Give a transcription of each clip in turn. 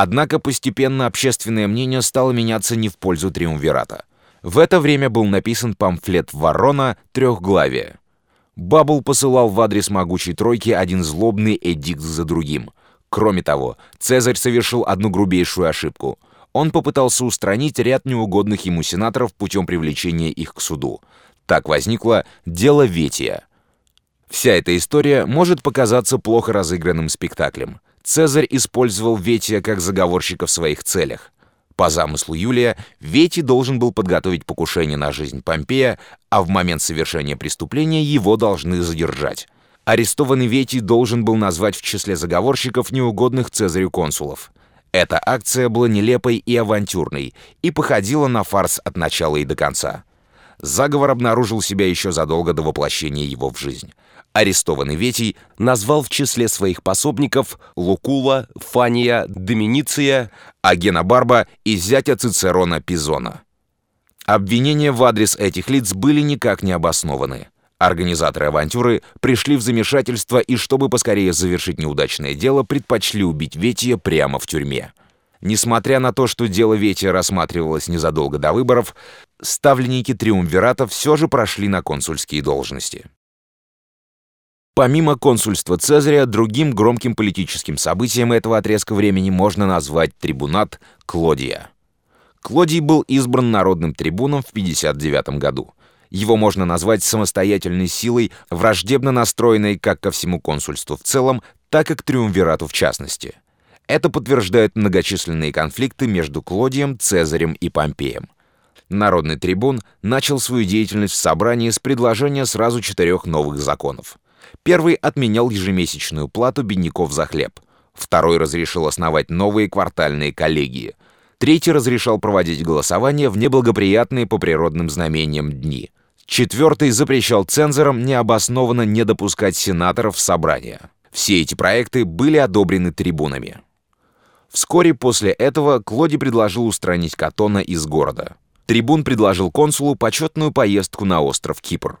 Однако постепенно общественное мнение стало меняться не в пользу Триумвирата. В это время был написан памфлет Ворона «Трехглавие». Баббл посылал в адрес могучей тройки один злобный эдикт за другим. Кроме того, Цезарь совершил одну грубейшую ошибку. Он попытался устранить ряд неугодных ему сенаторов путем привлечения их к суду. Так возникло дело Ветия. Вся эта история может показаться плохо разыгранным спектаклем. Цезарь использовал Ветия как заговорщика в своих целях. По замыслу Юлия, Вети должен был подготовить покушение на жизнь Помпея, а в момент совершения преступления его должны задержать. Арестованный Вети должен был назвать в числе заговорщиков неугодных Цезарю консулов. Эта акция была нелепой и авантюрной и походила на фарс от начала и до конца. Заговор обнаружил себя еще задолго до воплощения его в жизнь. Арестованный Ветий назвал в числе своих пособников Лукула, Фания, Доминиция, Агена Барба и зятя Цицерона Пизона. Обвинения в адрес этих лиц были никак не обоснованы. Организаторы авантюры пришли в замешательство и, чтобы поскорее завершить неудачное дело, предпочли убить Ветия прямо в тюрьме. Несмотря на то, что дело Ветия рассматривалось незадолго до выборов, ставленники Триумвирата все же прошли на консульские должности. Помимо консульства Цезаря, другим громким политическим событием этого отрезка времени можно назвать трибунат Клодия. Клодий был избран народным трибуном в 59 году. Его можно назвать самостоятельной силой, враждебно настроенной как ко всему консульству в целом, так и к триумвирату в частности. Это подтверждают многочисленные конфликты между Клодием, Цезарем и Помпеем. Народный трибун начал свою деятельность в собрании с предложения сразу четырех новых законов. Первый отменял ежемесячную плату бедняков за хлеб. Второй разрешил основать новые квартальные коллегии. Третий разрешал проводить голосование в неблагоприятные по природным знамениям дни. Четвертый запрещал цензорам необоснованно не допускать сенаторов в собрание. Все эти проекты были одобрены трибунами. Вскоре после этого Клоди предложил устранить Катона из города. Трибун предложил консулу почетную поездку на остров Кипр.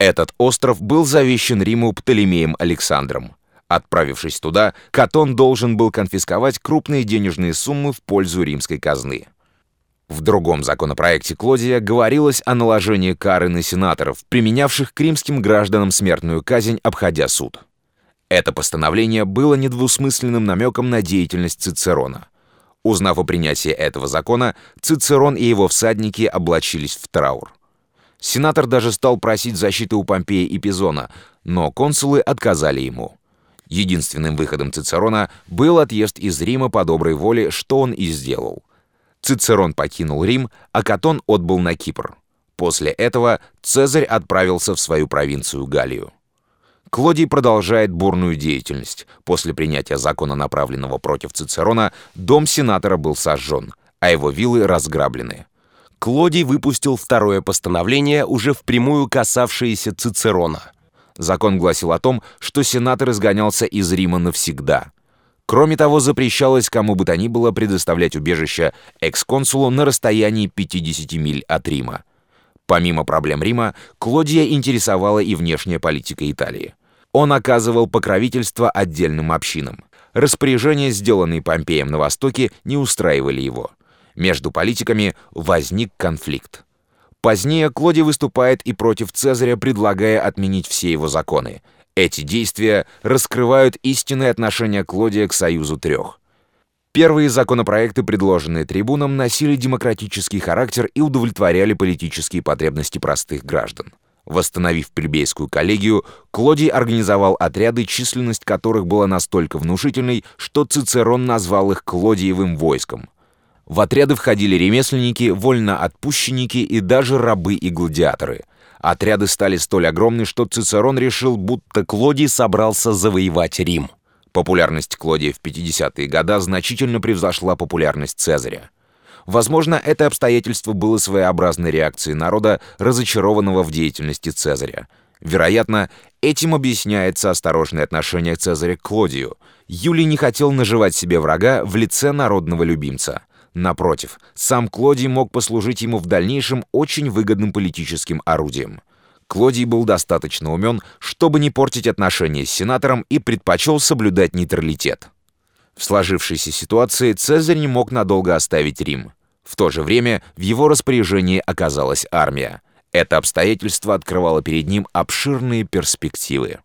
Этот остров был завещен Риму Птолемеем Александром. Отправившись туда, Катон должен был конфисковать крупные денежные суммы в пользу римской казны. В другом законопроекте Клодия говорилось о наложении кары на сенаторов, применявших к римским гражданам смертную казнь, обходя суд. Это постановление было недвусмысленным намеком на деятельность Цицерона. Узнав о принятии этого закона, Цицерон и его всадники облачились в траур. Сенатор даже стал просить защиты у Помпея и Пизона, но консулы отказали ему. Единственным выходом Цицерона был отъезд из Рима по доброй воле, что он и сделал. Цицерон покинул Рим, а Катон отбыл на Кипр. После этого Цезарь отправился в свою провинцию Галлию. Клодий продолжает бурную деятельность. После принятия закона, направленного против Цицерона, дом сенатора был сожжен, а его виллы разграблены. Клодий выпустил второе постановление, уже впрямую касавшееся Цицерона. Закон гласил о том, что сенатор изгонялся из Рима навсегда. Кроме того, запрещалось кому бы то ни было предоставлять убежище экс-консулу на расстоянии 50 миль от Рима. Помимо проблем Рима, Клодия интересовала и внешняя политика Италии. Он оказывал покровительство отдельным общинам. Распоряжения, сделанные Помпеем на Востоке, не устраивали его. Между политиками возник конфликт. Позднее Клоди выступает и против Цезаря, предлагая отменить все его законы. Эти действия раскрывают истинные отношения Клодия к Союзу Трех. Первые законопроекты, предложенные трибуном, носили демократический характер и удовлетворяли политические потребности простых граждан. Восстановив плебейскую коллегию, Клодий организовал отряды, численность которых была настолько внушительной, что Цицерон назвал их Клодиевым войском – в отряды входили ремесленники, вольноотпущенники и даже рабы и гладиаторы. Отряды стали столь огромны, что Цицерон решил, будто Клодий собрался завоевать Рим. Популярность Клодия в 50-е годы значительно превзошла популярность Цезаря. Возможно, это обстоятельство было своеобразной реакцией народа, разочарованного в деятельности Цезаря. Вероятно, этим объясняется осторожное отношение Цезаря к Клодию. Юлий не хотел наживать себе врага в лице народного любимца. Напротив, сам Клодий мог послужить ему в дальнейшем очень выгодным политическим орудием. Клодий был достаточно умен, чтобы не портить отношения с сенатором и предпочел соблюдать нейтралитет. В сложившейся ситуации Цезарь не мог надолго оставить Рим. В то же время в его распоряжении оказалась армия. Это обстоятельство открывало перед ним обширные перспективы.